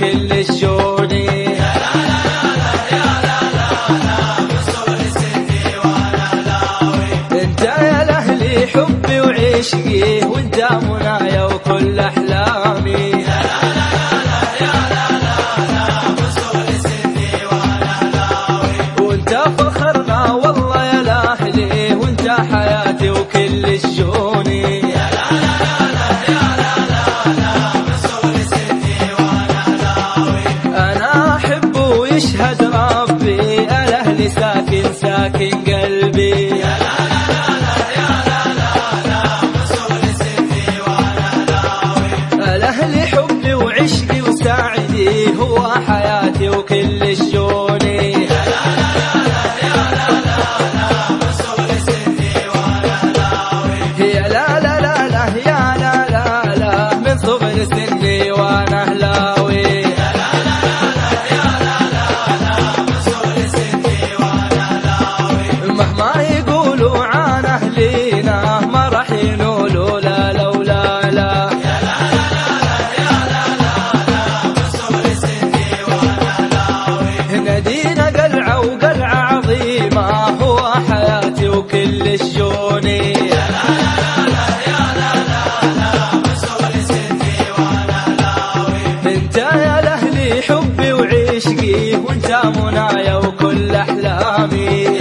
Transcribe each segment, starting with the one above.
وكل الشوني انت يا الاهلي حبي وعشقي وانت منايا وكل أحلامي. وانت فخرنا والله يا الاهلي وانت حياتي وكل الشوني وعشقي وانت منايا وكل أحلامي.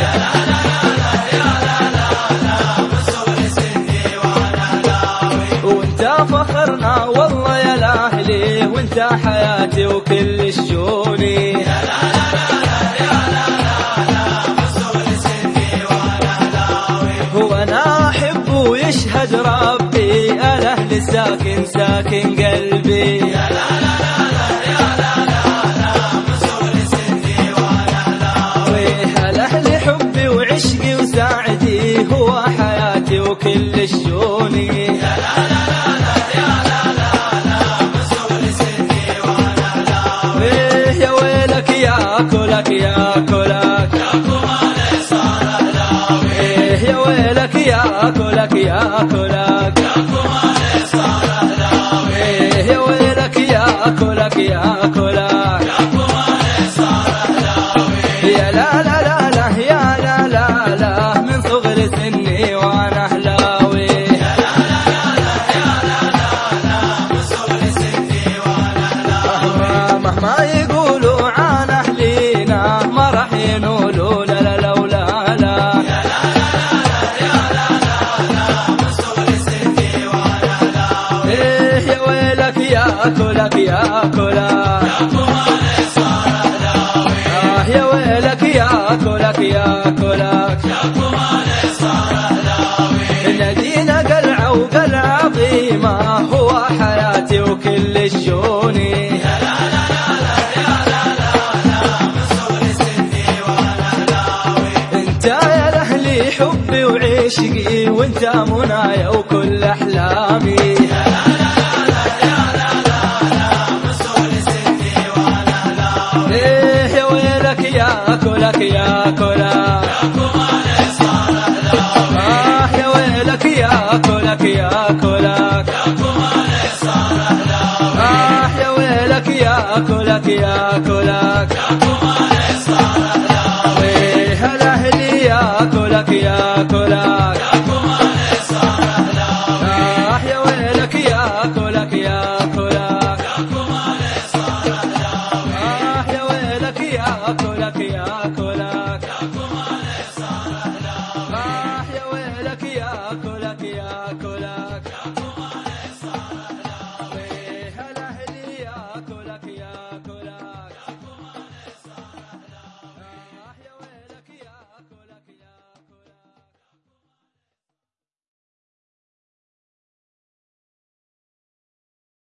وانت فخرنا والله يا الأهلي وانت حياتي وكل أحب ويشهد ربي الاهلي ساكن ساكن قلبي. ويه ويلك يا كلك يا كلك إيه يا ويلك يا كلك كلك يا كلك آه يا ويلك يا كلك يا كلك نادينا قلعة وقلعة عظيمة هو حياتي وكل الشوني انت يا الاهلي حبي وعشقي وانت منايا وكل أحلامي. cola que ya.